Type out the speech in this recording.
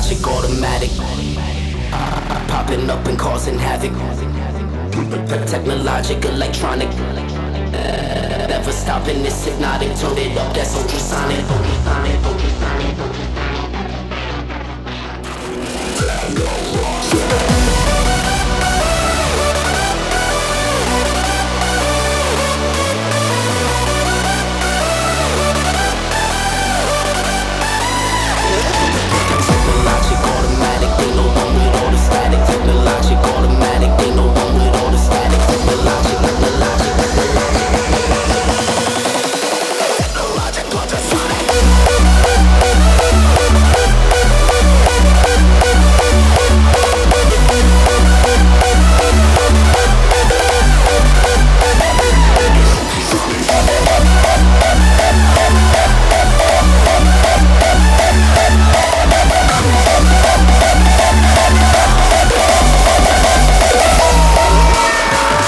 logic automatic. Popping up and causing havoc. Technologic, electronic. Never stopping this hypnotic. Turn it up, that's ultrasonic.